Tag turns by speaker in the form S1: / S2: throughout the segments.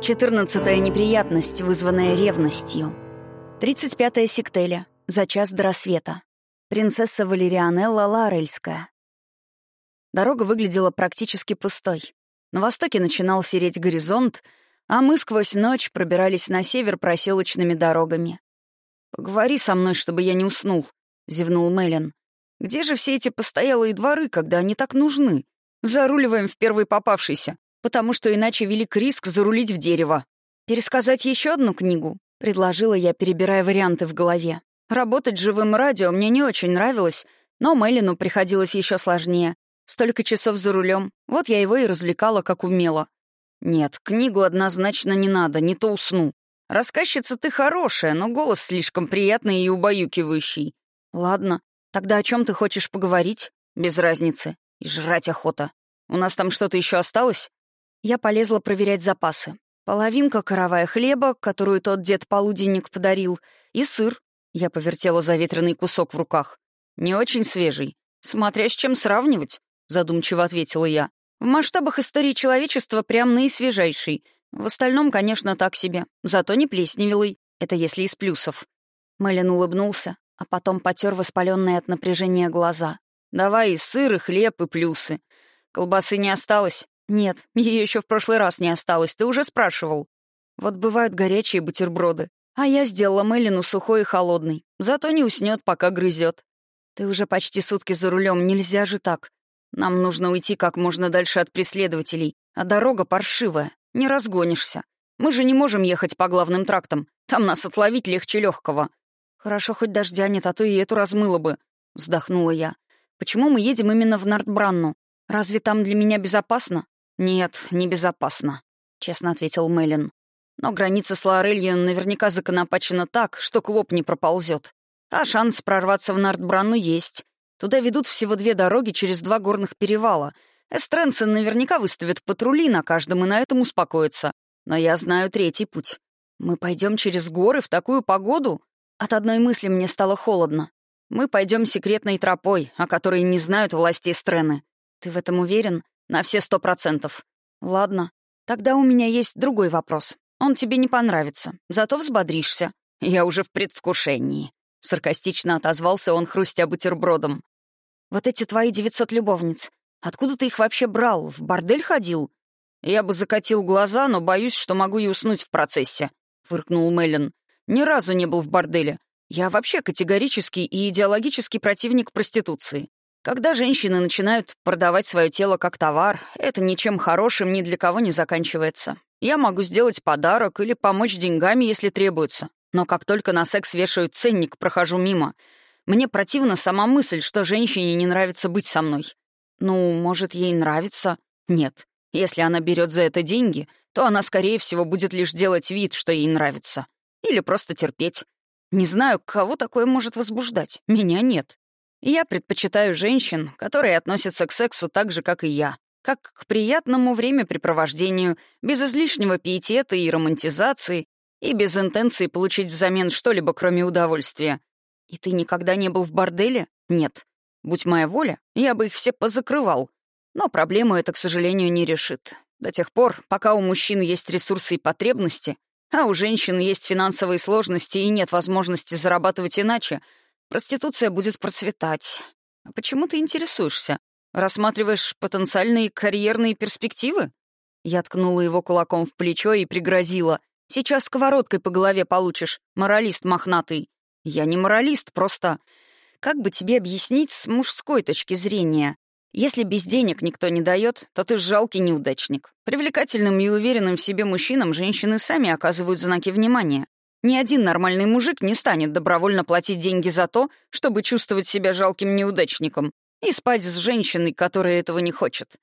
S1: Четырнадцатая неприятность, вызванная ревностью. Тридцать пятая сектеля. За час до рассвета. Принцесса Валерианелла Ларельская. Дорога выглядела практически пустой. На востоке начинал сереть горизонт, а мы сквозь ночь пробирались на север проселочными дорогами. «Поговори со мной, чтобы я не уснул», — зевнул Меллен. «Где же все эти постоялые дворы, когда они так нужны? Заруливаем в первый попавшийся, потому что иначе велик риск зарулить в дерево. Пересказать еще одну книгу?» — предложила я, перебирая варианты в голове. Работать живым радио мне не очень нравилось, но Меллину приходилось еще сложнее. Столько часов за рулем, вот я его и развлекала, как умела. Нет, книгу однозначно не надо, не то усну. Рассказчица ты хорошая, но голос слишком приятный и убаюкивающий. Ладно, тогда о чем ты хочешь поговорить? Без разницы. И жрать охота. У нас там что-то еще осталось? Я полезла проверять запасы. Половинка каравая хлеба, которую тот дед-полуденник подарил, и сыр. Я повертела заветренный кусок в руках. «Не очень свежий. Смотря с чем сравнивать», — задумчиво ответила я. В масштабах истории человечества прям наисвежайший. В остальном, конечно, так себе. Зато не плесневелый. Это если из плюсов. Мэлен улыбнулся, а потом потер воспаленные от напряжения глаза. «Давай и сыр, и хлеб, и плюсы. Колбасы не осталось?» «Нет, ее еще в прошлый раз не осталось, ты уже спрашивал». Вот бывают горячие бутерброды. А я сделала Мэлину сухой и холодный. Зато не уснет, пока грызет. Ты уже почти сутки за рулем, нельзя же так. Нам нужно уйти как можно дальше от преследователей, а дорога паршивая, не разгонишься. Мы же не можем ехать по главным трактам, там нас отловить легче легкого. Хорошо, хоть дождя нет, а то и эту размыло бы, вздохнула я. Почему мы едем именно в Нартбранну? Разве там для меня безопасно? Нет, не безопасно, честно ответил Мэлен. Но граница с Лорелью наверняка законопачена так, что клоп не проползет. А шанс прорваться в Нартбранну есть. Туда ведут всего две дороги через два горных перевала. Эстренсен наверняка выставит патрули на каждом и на этом успокоится. Но я знаю третий путь. Мы пойдем через горы в такую погоду? От одной мысли мне стало холодно. Мы пойдем секретной тропой, о которой не знают власти Эстрены. Ты в этом уверен? На все сто процентов. Ладно. Тогда у меня есть другой вопрос. Он тебе не понравится, зато взбодришься. Я уже в предвкушении. Саркастично отозвался он, хрустя бутербродом. «Вот эти твои девятьсот любовниц. Откуда ты их вообще брал? В бордель ходил?» «Я бы закатил глаза, но боюсь, что могу и уснуть в процессе», — фыркнул Меллен. «Ни разу не был в борделе. Я вообще категорический и идеологический противник проституции. Когда женщины начинают продавать свое тело как товар, это ничем хорошим ни для кого не заканчивается. Я могу сделать подарок или помочь деньгами, если требуется. Но как только на секс вешают ценник, прохожу мимо. Мне противна сама мысль, что женщине не нравится быть со мной. Ну, может, ей нравится? Нет. Если она берет за это деньги, то она, скорее всего, будет лишь делать вид, что ей нравится. Или просто терпеть. Не знаю, кого такое может возбуждать. Меня нет. Я предпочитаю женщин, которые относятся к сексу так же, как и я. Как к приятному времяпрепровождению, без излишнего пиетета и романтизации, и без интенции получить взамен что-либо, кроме удовольствия. И ты никогда не был в борделе? Нет. Будь моя воля, я бы их все позакрывал. Но проблему это, к сожалению, не решит. До тех пор, пока у мужчин есть ресурсы и потребности, а у женщин есть финансовые сложности и нет возможности зарабатывать иначе, проституция будет процветать. А почему ты интересуешься? Рассматриваешь потенциальные карьерные перспективы? Я ткнула его кулаком в плечо и пригрозила. Сейчас сковородкой по голове получишь, моралист мохнатый. Я не моралист, просто... Как бы тебе объяснить с мужской точки зрения? Если без денег никто не дает, то ты жалкий неудачник. Привлекательным и уверенным в себе мужчинам женщины сами оказывают знаки внимания. Ни один нормальный мужик не станет добровольно платить деньги за то, чтобы чувствовать себя жалким неудачником и спать с женщиной, которая этого не хочет.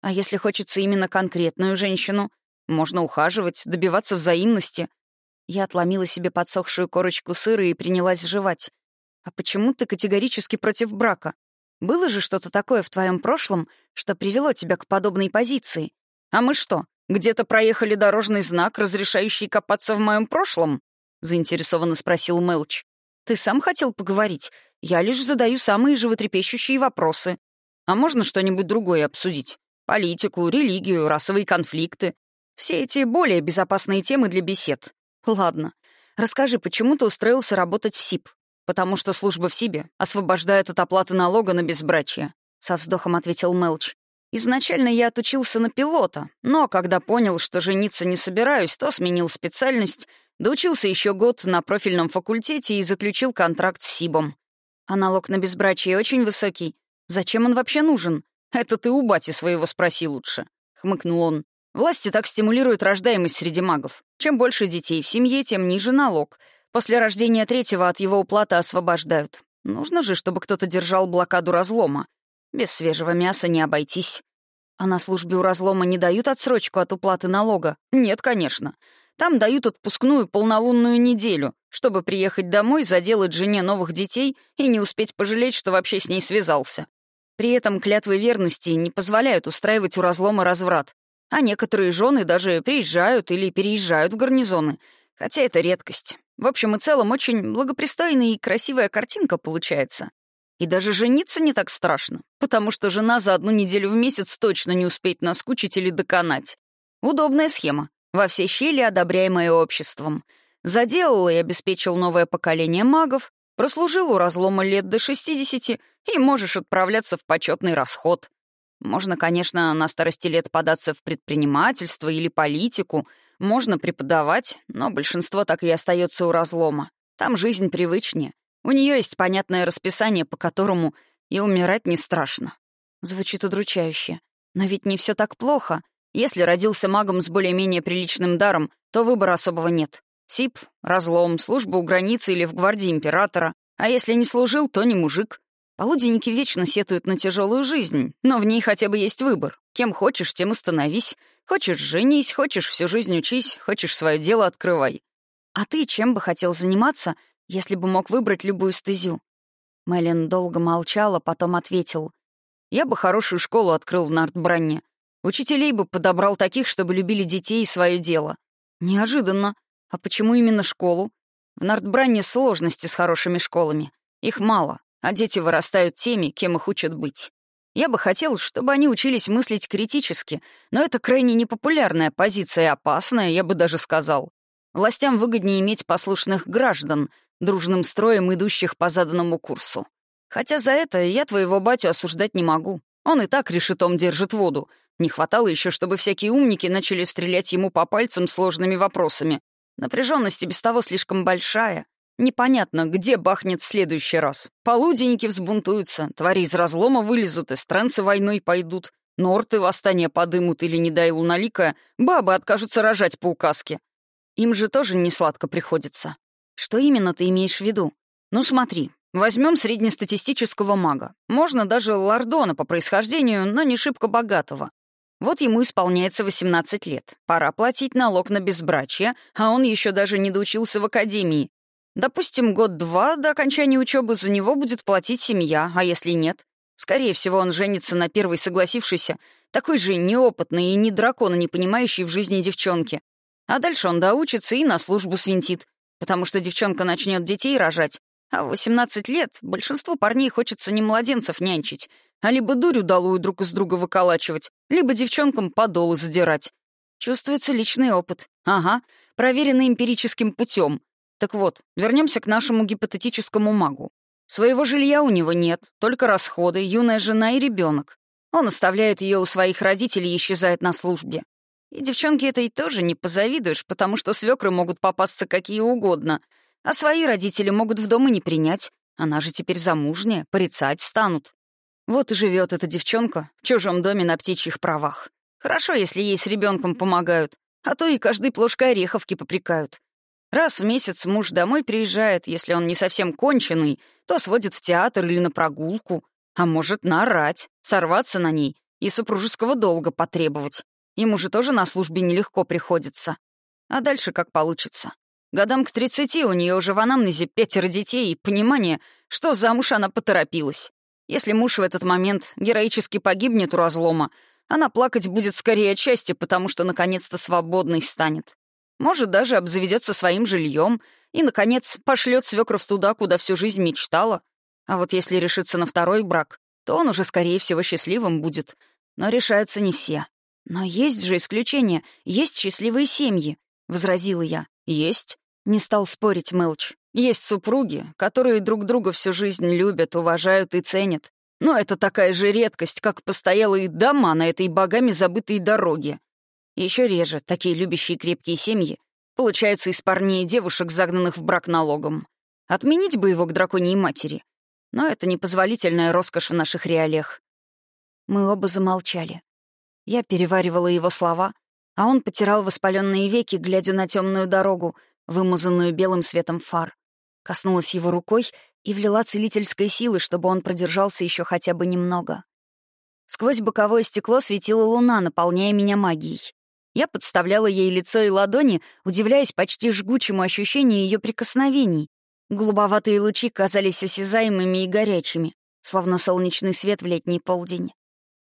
S1: А если хочется именно конкретную женщину, можно ухаживать, добиваться взаимности. Я отломила себе подсохшую корочку сыра и принялась жевать. А почему ты категорически против брака? Было же что-то такое в твоем прошлом, что привело тебя к подобной позиции? А мы что, где-то проехали дорожный знак, разрешающий копаться в моем прошлом? Заинтересованно спросил Мелч. Ты сам хотел поговорить? Я лишь задаю самые животрепещущие вопросы. А можно что-нибудь другое обсудить? политику, религию, расовые конфликты. Все эти более безопасные темы для бесед. Ладно, расскажи, почему ты устроился работать в СИП? Потому что служба в СИБе освобождает от оплаты налога на безбрачие. Со вздохом ответил Мелч. Изначально я отучился на пилота, но когда понял, что жениться не собираюсь, то сменил специальность, доучился еще год на профильном факультете и заключил контракт с СИБом. А налог на безбрачие очень высокий. Зачем он вообще нужен? Это ты у бати своего спроси лучше, — хмыкнул он. Власти так стимулируют рождаемость среди магов. Чем больше детей в семье, тем ниже налог. После рождения третьего от его уплаты освобождают. Нужно же, чтобы кто-то держал блокаду разлома. Без свежего мяса не обойтись. А на службе у разлома не дают отсрочку от уплаты налога? Нет, конечно. Там дают отпускную полнолунную неделю, чтобы приехать домой, заделать жене новых детей и не успеть пожалеть, что вообще с ней связался. При этом клятвы верности не позволяют устраивать у разлома разврат. А некоторые жены даже приезжают или переезжают в гарнизоны. Хотя это редкость. В общем и целом, очень благопристойная и красивая картинка получается. И даже жениться не так страшно, потому что жена за одну неделю в месяц точно не успеет наскучить или доконать. Удобная схема, во все щели одобряемая обществом. Заделал и обеспечил новое поколение магов, прослужил у разлома лет до 60 и можешь отправляться в почетный расход. Можно, конечно, на старости лет податься в предпринимательство или политику, можно преподавать, но большинство так и остается у разлома. Там жизнь привычнее, у нее есть понятное расписание, по которому и умирать не страшно. Звучит удручающе. Но ведь не все так плохо. Если родился магом с более-менее приличным даром, то выбора особого нет. СИП, разлом, служба у границы или в гвардии императора. А если не служил, то не мужик. Полуденники вечно сетуют на тяжелую жизнь, но в ней хотя бы есть выбор. Кем хочешь, тем и становись. Хочешь — женись, хочешь — всю жизнь учись, хочешь — свое дело открывай. А ты чем бы хотел заниматься, если бы мог выбрать любую стезю. Мэлен долго молчала, потом ответил. «Я бы хорошую школу открыл в Нартбранне. Учителей бы подобрал таких, чтобы любили детей и свое дело. Неожиданно. А почему именно школу? В Нартбранне сложности с хорошими школами. Их мало, а дети вырастают теми, кем их учат быть. Я бы хотел, чтобы они учились мыслить критически, но это крайне непопулярная позиция и опасная, я бы даже сказал. Властям выгоднее иметь послушных граждан, дружным строем идущих по заданному курсу. Хотя за это я твоего батю осуждать не могу. Он и так решетом держит воду. Не хватало еще, чтобы всякие умники начали стрелять ему по пальцам сложными вопросами. Напряженность и без того слишком большая. Непонятно, где бахнет в следующий раз. Полуденники взбунтуются, твари из разлома вылезут, эстранцы войной пойдут, норты восстание подымут или, не дай луналика, бабы откажутся рожать по указке. Им же тоже не сладко приходится. Что именно ты имеешь в виду? Ну смотри, возьмем среднестатистического мага. Можно даже лордона по происхождению, но не шибко богатого. Вот ему исполняется 18 лет. Пора платить налог на безбрачие, а он еще даже не доучился в академии. Допустим, год-два до окончания учебы за него будет платить семья, а если нет? Скорее всего, он женится на первой согласившейся, такой же неопытной и не дракона, не понимающей в жизни девчонке. А дальше он доучится и на службу свинтит потому что девчонка начнет детей рожать, а в 18 лет большинству парней хочется не младенцев нянчить, а либо дурь удалую друг из друга выколачивать, либо девчонкам подолы задирать. Чувствуется личный опыт. Ага, проверенный эмпирическим путем. Так вот, вернемся к нашему гипотетическому магу. Своего жилья у него нет, только расходы, юная жена и ребенок. Он оставляет ее у своих родителей и исчезает на службе. И девчонке этой тоже не позавидуешь, потому что свекры могут попасться какие угодно, а свои родители могут в дом и не принять. Она же теперь замужняя, порицать станут. Вот и живет эта девчонка в чужом доме на птичьих правах. Хорошо, если ей с ребенком помогают, а то и каждый плошкой ореховки попрекают. Раз в месяц муж домой приезжает, если он не совсем конченый, то сводит в театр или на прогулку, а может наорать, сорваться на ней и супружеского долга потребовать. Ему же тоже на службе нелегко приходится. А дальше как получится. Годам к тридцати у нее уже в анамнезе пятеро детей и понимание, что замуж она поторопилась. Если муж в этот момент героически погибнет у разлома, она плакать будет скорее от счастья, потому что наконец-то свободной станет. Может, даже обзаведется своим жильем и, наконец, пошлет свекров туда, куда всю жизнь мечтала. А вот если решится на второй брак, то он уже, скорее всего, счастливым будет, но решаются не все. «Но есть же исключения, есть счастливые семьи», — возразила я. «Есть», — не стал спорить Мелч. «Есть супруги, которые друг друга всю жизнь любят, уважают и ценят. Но это такая же редкость, как постоялые дома на этой богами забытой дороге. Еще реже такие любящие крепкие семьи получаются из парней и девушек, загнанных в брак налогом. Отменить бы его к драконьей матери. Но это непозволительная роскошь в наших реалиях. Мы оба замолчали. Я переваривала его слова, а он потирал воспаленные веки, глядя на темную дорогу, вымазанную белым светом фар. Коснулась его рукой и влила целительской силы, чтобы он продержался еще хотя бы немного. Сквозь боковое стекло светила луна, наполняя меня магией. Я подставляла ей лицо и ладони, удивляясь почти жгучему ощущению ее прикосновений. Голубоватые лучи казались осязаемыми и горячими, словно солнечный свет в летний полдень.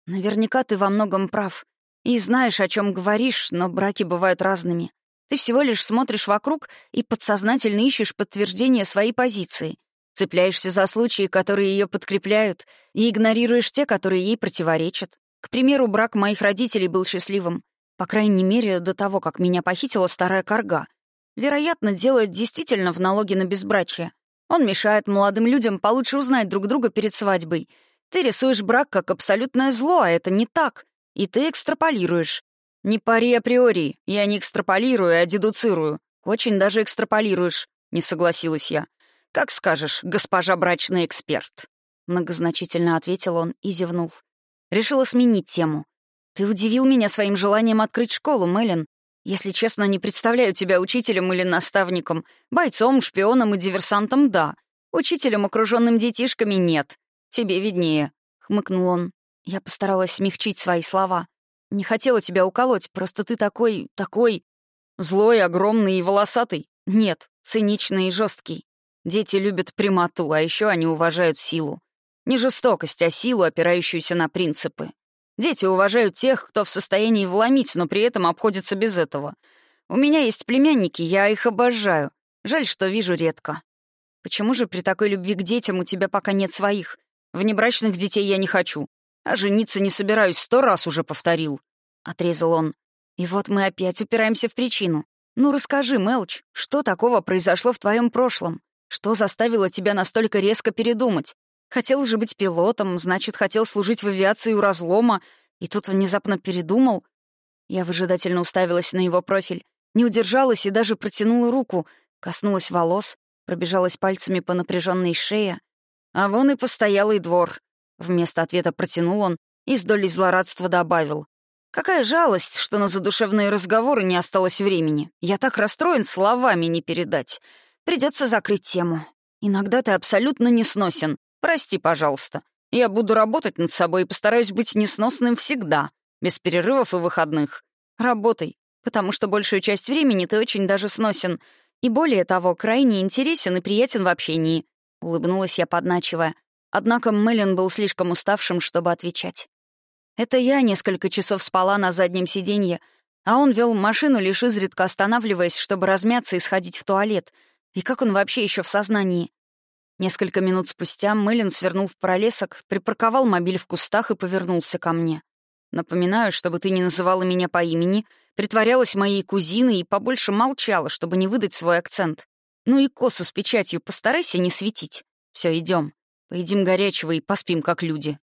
S1: Наверняка ты во многом прав. И знаешь, о чем говоришь, но браки бывают разными. Ты всего лишь смотришь вокруг и подсознательно ищешь подтверждение своей позиции. Цепляешься за случаи, которые ее подкрепляют, и игнорируешь те, которые ей противоречат. К примеру, брак моих родителей был счастливым. По крайней мере, до того, как меня похитила старая корга. Вероятно, делает действительно в налоге на безбрачие. Он мешает молодым людям получше узнать друг друга перед свадьбой — ты рисуешь брак как абсолютное зло, а это не так. И ты экстраполируешь. Не пари априори. Я не экстраполирую, а дедуцирую. Очень даже экстраполируешь, не согласилась я. Как скажешь, госпожа брачный эксперт. Многозначительно ответил он и зевнул. Решила сменить тему. Ты удивил меня своим желанием открыть школу, Мэлен. Если честно, не представляю тебя учителем или наставником. Бойцом, шпионом и диверсантом — да. Учителем, окруженным детишками — нет. «Тебе виднее», — хмыкнул он. Я постаралась смягчить свои слова. «Не хотела тебя уколоть, просто ты такой... такой... злой, огромный и волосатый. Нет, циничный и жесткий. Дети любят прямоту, а еще они уважают силу. Не жестокость, а силу, опирающуюся на принципы. Дети уважают тех, кто в состоянии вломить, но при этом обходится без этого. У меня есть племянники, я их обожаю. Жаль, что вижу редко. Почему же при такой любви к детям у тебя пока нет своих? Внебрачных детей я не хочу. А жениться не собираюсь, сто раз уже повторил. Отрезал он. И вот мы опять упираемся в причину. Ну расскажи, Мелч, что такого произошло в твоем прошлом? Что заставило тебя настолько резко передумать? Хотел же быть пилотом, значит, хотел служить в авиации у разлома, и тут внезапно передумал. Я выжидательно уставилась на его профиль, не удержалась и даже протянула руку, коснулась волос, пробежалась пальцами по напряженной шее. А вон и постоялый двор. Вместо ответа протянул он и с долей злорадства добавил. Какая жалость, что на задушевные разговоры не осталось времени. Я так расстроен, словами не передать. Придется закрыть тему. Иногда ты абсолютно несносен. Прости, пожалуйста. Я буду работать над собой и постараюсь быть несносным всегда, без перерывов и выходных. Работай, потому что большую часть времени ты очень даже сносен. И более того, крайне интересен и приятен в общении. — улыбнулась я, подначивая. Однако Мэлен был слишком уставшим, чтобы отвечать. Это я несколько часов спала на заднем сиденье, а он вел машину, лишь изредка останавливаясь, чтобы размяться и сходить в туалет. И как он вообще еще в сознании? Несколько минут спустя Мэлен свернул в пролесок, припарковал мобиль в кустах и повернулся ко мне. «Напоминаю, чтобы ты не называла меня по имени, притворялась моей кузиной и побольше молчала, чтобы не выдать свой акцент. Ну и косу с печатью постарайся не светить. Все, идем. Поедим горячего и поспим, как люди».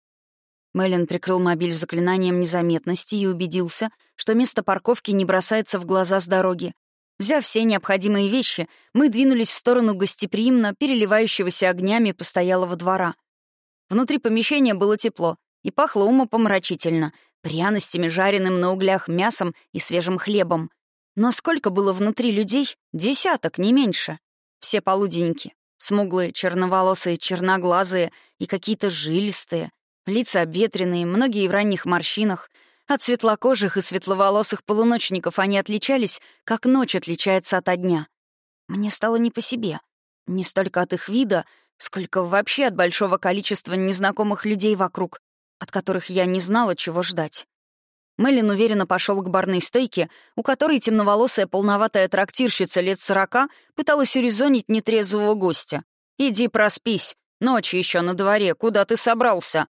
S1: Мэлен прикрыл мобиль заклинанием незаметности и убедился, что место парковки не бросается в глаза с дороги. Взяв все необходимые вещи, мы двинулись в сторону гостеприимно переливающегося огнями постоялого двора. Внутри помещения было тепло и пахло умопомрачительно, пряностями, жареным на углях мясом и свежим хлебом. Но сколько было внутри людей? Десяток, не меньше. Все полуденьки. Смуглые, черноволосые, черноглазые и какие-то жилистые. Лица обветренные, многие в ранних морщинах. От светлокожих и светловолосых полуночников они отличались, как ночь отличается от дня. Мне стало не по себе. Не столько от их вида, сколько вообще от большого количества незнакомых людей вокруг, от которых я не знала, чего ждать. Мэлен уверенно пошел к барной стойке, у которой темноволосая полноватая трактирщица лет сорока пыталась урезонить нетрезвого гостя. «Иди проспись. Ночь еще на дворе. Куда ты собрался?»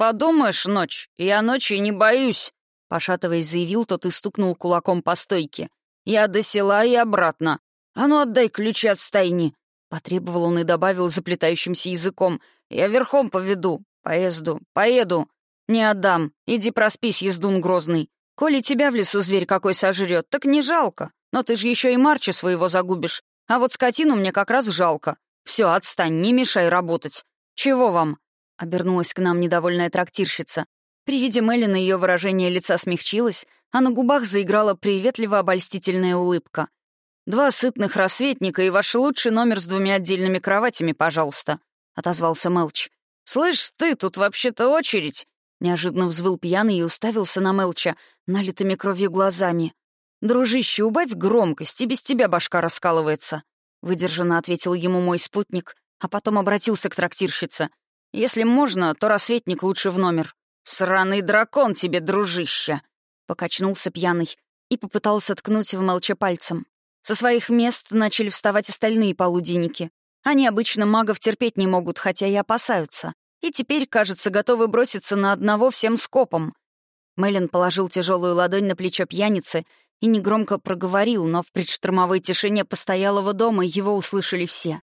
S2: Подумаешь, ночь, я ночи не боюсь», — пошатываясь, заявил тот и стукнул кулаком по стойке. «Я до села и обратно. А ну отдай ключи от стайни», — потребовал он и добавил заплетающимся языком. «Я верхом поведу. Поезду. Поеду. Не отдам. Иди проспись, ездун грозный. Коли тебя в лесу зверь какой сожрет, так не жалко. Но ты же еще и Марча своего загубишь. А вот скотину мне как раз жалко. Все, отстань, не мешай работать. Чего вам?» Обернулась к нам недовольная трактирщица. При виде Меллина ее выражение лица смягчилось, а на губах заиграла приветливо-обольстительная улыбка. «Два сытных рассветника и ваш лучший номер с двумя отдельными кроватями, пожалуйста», — отозвался Мелч. «Слышь, ты, тут вообще-то очередь!» Неожиданно взвыл пьяный и уставился на Мелча, налитыми кровью глазами. «Дружище, убавь громкость, и без тебя башка раскалывается», — выдержанно ответил ему мой спутник, а потом обратился к трактирщице. «Если можно, то рассветник лучше в номер». «Сраный дракон тебе, дружище!» — покачнулся пьяный и попытался ткнуть в Мелча пальцем. Со своих мест начали вставать остальные полуденники. Они обычно магов терпеть не могут, хотя и опасаются. И теперь, кажется, готовы броситься на одного всем скопом. Мэлен положил тяжелую ладонь на плечо пьяницы и негромко проговорил, но в предштормовой тишине постоялого дома его услышали все.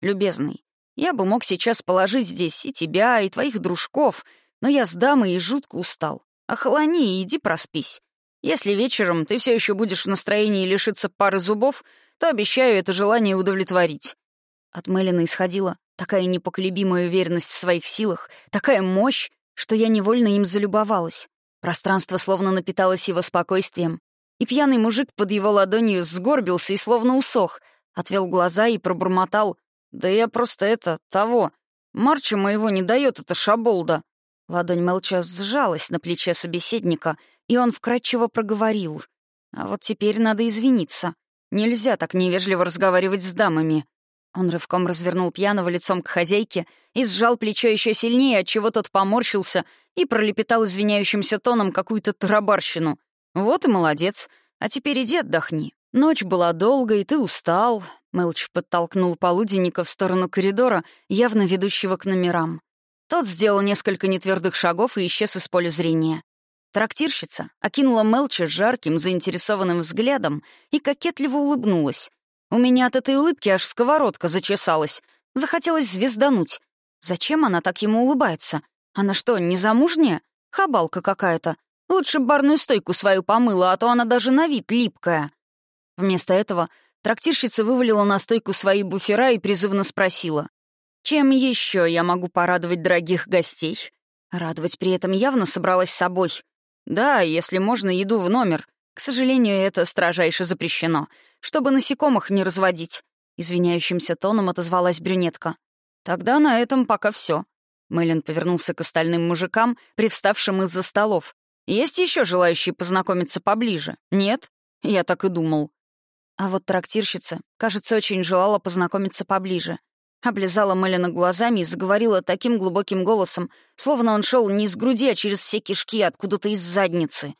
S2: «Любезный, я бы мог сейчас положить здесь и тебя, и твоих дружков, но я с дамой и жутко устал. Охолони и иди проспись. Если вечером ты все еще будешь в настроении лишиться пары зубов, то обещаю это желание удовлетворить». От Мелина исходила такая непоколебимая уверенность в своих силах, такая мощь, что я невольно им залюбовалась. Пространство словно напиталось его спокойствием, и пьяный мужик под его ладонью сгорбился и словно усох, отвел глаза и пробормотал «Да я просто это, того. Марча моего не дает эта шаболда». Ладонь Мелча сжалась на плече собеседника, и он вкрадчиво проговорил. «А вот теперь надо извиниться. Нельзя так невежливо разговаривать с дамами». Он рывком развернул пьяного лицом к хозяйке и сжал плечо еще сильнее, отчего тот поморщился и пролепетал извиняющимся тоном какую-то тарабарщину. «Вот и молодец. А теперь иди отдохни. Ночь была долгой, ты устал». Мэлч подтолкнул полуденника в сторону коридора, явно ведущего к номерам. Тот сделал несколько нетвердых шагов и исчез из поля зрения. Трактирщица окинула Мелча жарким, заинтересованным взглядом и кокетливо улыбнулась. У меня от этой улыбки аж сковородка зачесалась. Захотелось звездануть. Зачем она так ему улыбается? Она что, незамужняя? Хабалка какая-то. Лучше барную стойку свою помыла, а то она даже на вид липкая. Вместо этого трактирщица вывалила на стойку свои буфера и призывно спросила. «Чем еще я могу порадовать дорогих гостей?» Радовать при этом явно собралась собой. «Да, если можно, еду в номер. К сожалению, это строжайше запрещено, чтобы насекомых не разводить», — извиняющимся тоном отозвалась брюнетка. «Тогда на этом пока все. Мэлен повернулся к остальным мужикам, привставшим из-за столов. Есть еще желающие познакомиться поближе? Нет? Я так и думал. А вот трактирщица, кажется, очень желала познакомиться поближе. Облизала Мэлена глазами и заговорила таким глубоким голосом, словно он шел не из груди, а через все кишки, откуда-то из задницы.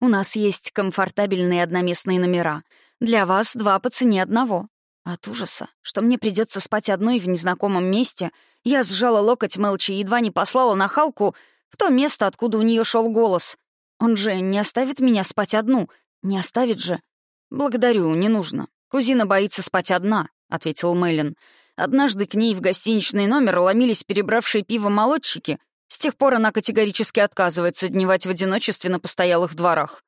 S2: «У нас есть комфортабельные одноместные номера. Для вас два по цене одного». От ужаса, что мне придется спать одной в незнакомом месте, я сжала локоть Мелчи и едва не послала на Халку в то место, откуда у нее шел голос. Он же не оставит меня спать одну. Не оставит же. «Благодарю, не нужно. Кузина боится спать одна», — ответил Мэлен. Однажды к ней в гостиничный номер ломились перебравшие пиво молодчики. С тех пор она категорически отказывается дневать в одиночестве на постоялых дворах.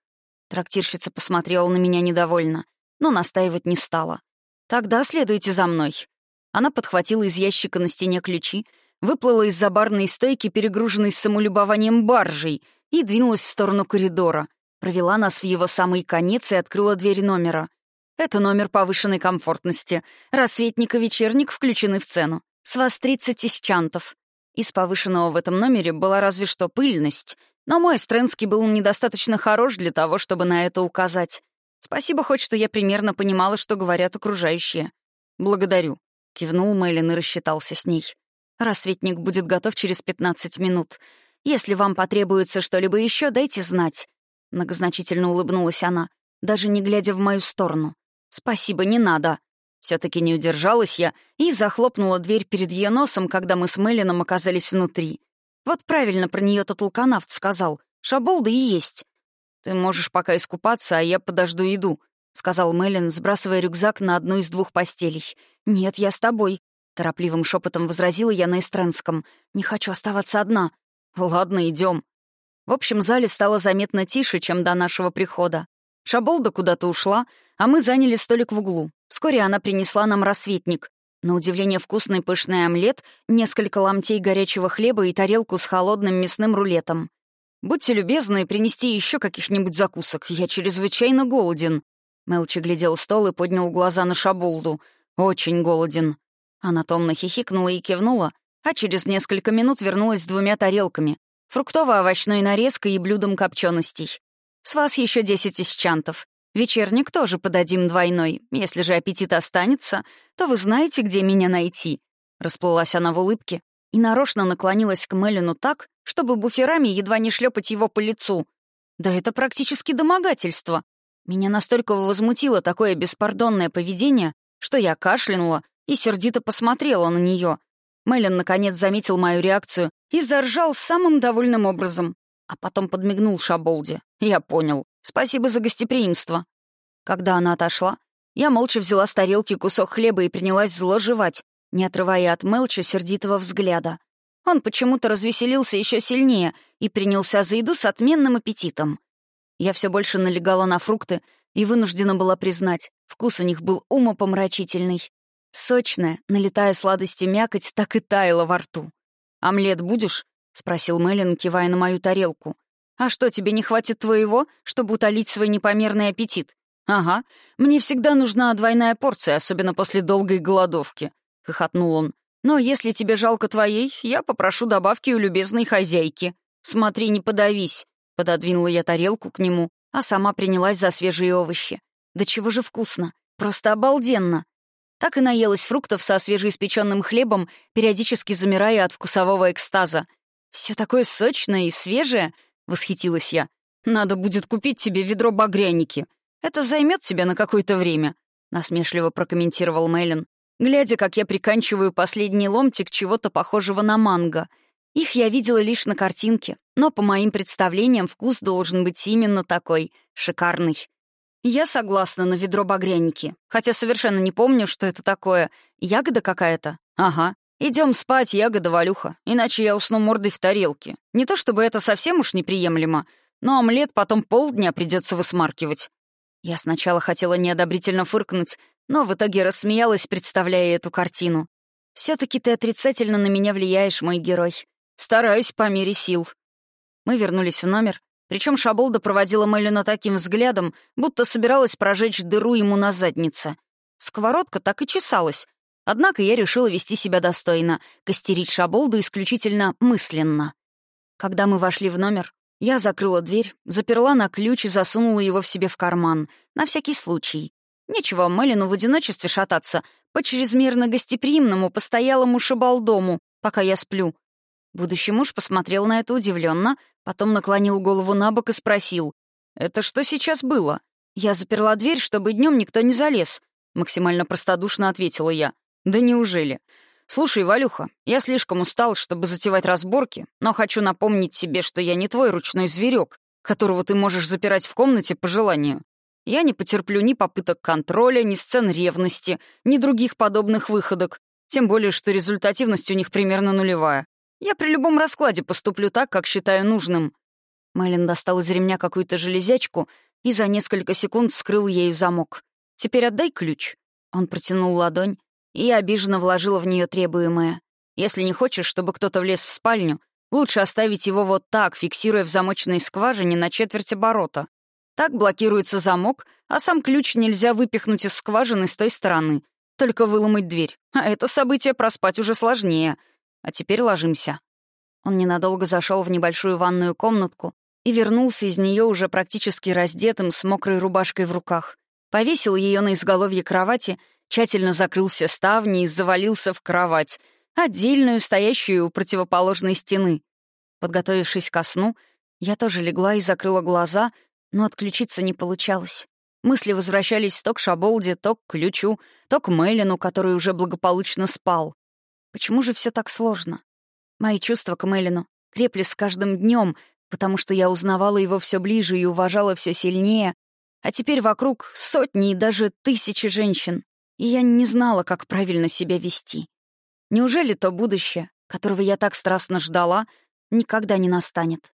S2: Трактирщица посмотрела на меня недовольно, но настаивать не стала. «Тогда следуйте за мной». Она подхватила из ящика на стене ключи, выплыла из-за барной стойки, перегруженной самолюбованием баржей — и двинулась в сторону коридора. Провела нас в его самый конец и открыла дверь номера. Это номер повышенной комфортности. Рассветник и вечерник включены в цену. С вас 30 исчантов. Из повышенного в этом номере была разве что пыльность, но мой Стрэнский был недостаточно хорош для того, чтобы на это указать. Спасибо хоть, что я примерно понимала, что говорят окружающие. «Благодарю», — кивнул Мэйлин и рассчитался с ней. «Рассветник будет готов через 15 минут. Если вам потребуется что-либо еще, дайте знать». Многозначительно улыбнулась она, даже не глядя в мою сторону. «Спасибо, не надо». Все-таки не удержалась я и захлопнула дверь перед ее носом, когда мы с Мелином оказались внутри.
S1: Вот правильно про нее тот луканавт сказал. Шаболда и есть.
S2: «Ты можешь пока искупаться, а я подожду еду», — сказал Мэлен, сбрасывая рюкзак на одну из двух постелей.
S1: «Нет, я с тобой», — торопливым шепотом возразила я на эстранском. «Не хочу оставаться одна».
S2: «Ладно, идем. В общем зале стало заметно тише, чем до нашего прихода. Шаболда куда-то ушла, а мы заняли столик в углу. Вскоре она принесла нам рассветник. На удивление вкусный пышный омлет, несколько ломтей горячего хлеба и тарелку с холодным мясным рулетом. «Будьте любезны принести еще каких-нибудь закусок. Я чрезвычайно голоден». Мелчи глядел стол и поднял глаза на Шаболду. «Очень голоден». Она томно хихикнула и кивнула, а через несколько минут вернулась с двумя тарелками, фруктово-овощной нарезкой и блюдом копченостей. «С вас еще десять исчантов. Вечерник тоже подадим двойной. Если же аппетит останется, то вы знаете, где меня найти». Расплылась она в улыбке и нарочно наклонилась к Мелину так, чтобы буферами едва не шлепать его по лицу. Да это практически домогательство. Меня настолько возмутило такое беспардонное поведение, что я кашлянула и сердито посмотрела на нее. Мелин, наконец, заметил мою реакцию и заржал самым довольным образом. А потом подмигнул Шаболде. Я понял. Спасибо за гостеприимство. Когда она отошла, я молча взяла с тарелки кусок хлеба и принялась зло жевать, не отрывая от Мелча сердитого взгляда. Он почему-то развеселился еще сильнее и принялся за еду с отменным аппетитом. Я все больше налегала на фрукты и вынуждена была признать, вкус у них был умопомрачительный. Сочная, налетая сладости мякоть, так и таяла во рту. «Омлет будешь?» — спросил Мэлен, кивая на мою тарелку. «А что, тебе не хватит твоего, чтобы утолить свой непомерный аппетит?» «Ага, мне всегда нужна двойная порция, особенно после долгой голодовки», — хохотнул он. Но если тебе жалко твоей, я попрошу добавки у любезной хозяйки. Смотри, не подавись. Пододвинула я тарелку к нему, а сама принялась за свежие овощи. Да чего же вкусно. Просто обалденно. Так и наелась фруктов со свежеиспеченным хлебом, периодически замирая от вкусового экстаза. Все такое сочное и свежее, восхитилась я. Надо будет купить тебе ведро багряники. Это займет тебя на какое-то время, насмешливо прокомментировал Мэлен глядя, как я приканчиваю последний ломтик чего-то похожего на манго. Их я видела лишь на картинке, но по моим представлениям вкус должен быть именно такой, шикарный. Я согласна на ведро багряники, хотя совершенно не помню, что это такое. Ягода какая-то? Ага. Идем спать, ягода Валюха, иначе я усну мордой в тарелке. Не то чтобы это совсем уж неприемлемо, но омлет потом полдня придется высмаркивать. Я сначала хотела неодобрительно фыркнуть, но в итоге рассмеялась, представляя эту картину. все таки ты отрицательно на меня влияешь, мой герой. Стараюсь по мере сил». Мы вернулись в номер, причем Шаболда проводила Мэллина таким взглядом, будто собиралась прожечь дыру ему на заднице. Сковородка так и чесалась. Однако я решила вести себя достойно, костерить Шаболду исключительно мысленно. Когда мы вошли в номер, я закрыла дверь, заперла на ключ и засунула его в себе в карман, на всякий случай. Нечего Мелину в одиночестве шататься по чрезмерно гостеприимному постоялому шабалдому, пока я сплю. Будущий муж посмотрел на это удивленно, потом наклонил голову на бок и спросил. «Это что сейчас было?» «Я заперла дверь, чтобы днем никто не залез», — максимально простодушно ответила я. «Да неужели?» «Слушай, Валюха, я слишком устал, чтобы затевать разборки, но хочу напомнить тебе, что я не твой ручной зверек, которого ты можешь запирать в комнате по желанию. Я не потерплю ни попыток контроля, ни сцен ревности, ни других подобных выходок, тем более, что результативность у них примерно нулевая. Я при любом раскладе поступлю так, как считаю нужным». Мэлен достал из ремня какую-то железячку и за несколько секунд скрыл ею замок. «Теперь отдай ключ». Он протянул ладонь, и обиженно вложила в нее требуемое. «Если не хочешь, чтобы кто-то влез в спальню, лучше оставить его вот так, фиксируя в замочной скважине на четверть оборота. Так блокируется замок, а сам ключ нельзя выпихнуть из скважины с той стороны. Только выломать дверь. А это событие проспать уже сложнее. А теперь ложимся. Он ненадолго зашел в небольшую ванную комнатку и вернулся из нее уже практически раздетым, с мокрой рубашкой в руках. Повесил ее на изголовье кровати, тщательно закрыл все ставни и завалился в кровать, отдельную, стоящую у противоположной стены. Подготовившись ко сну, я тоже легла и закрыла глаза — но отключиться не получалось. Мысли возвращались то к Шаболде, то к Ключу, то к Мелину, который уже благополучно спал. Почему же все так сложно? Мои чувства к Мелину
S1: крепли с каждым днем, потому что я узнавала его все ближе и уважала все сильнее, а теперь вокруг сотни и даже тысячи женщин, и я не знала, как правильно себя вести. Неужели то будущее, которого я так страстно ждала, никогда не настанет?